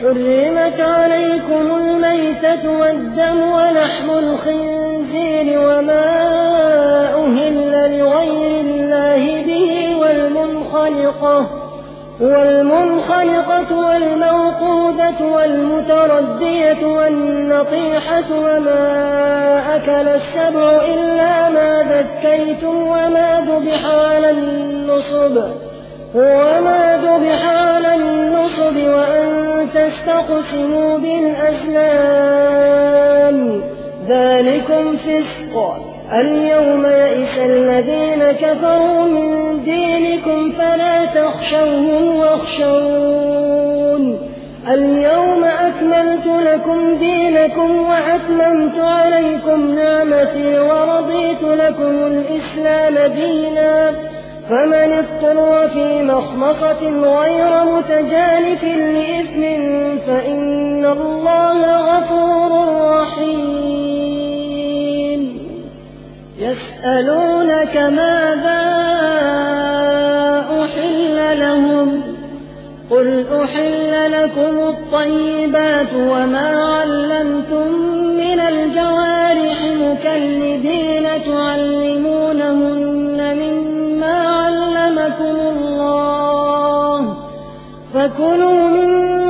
حرمت عليكم الميتة والدم ولحم الخنزير وما أهل لغير الله به والمنخلقة والمنخلقة والموقودة والمتردية والنطيحة وما أكل السبع إلا ما ذكيتم وما ذبح على النصب وما ذبح على النصب تستقسموا بالأزلام ذلكم فسق. اليوم يئس الذين كفروا من دينكم فلا تخشوهم واخشون. اليوم أكملت لكم دينكم وأتممت عليكم نعمتي ورضيت لكم الإسلام دينا. فمن اضطر في مخمصة غير متجانف الله غفور رحيم. يسألونك ماذا أحل لهم؟ قل أحل لكم الطيبات وما علمتم من الجوارح مكلبين تعلمونهن مما علمكم الله. فكلوا مما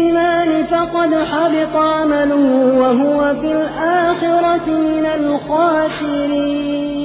فقد حبط عمله وهو في الآخرة من الخاسرين.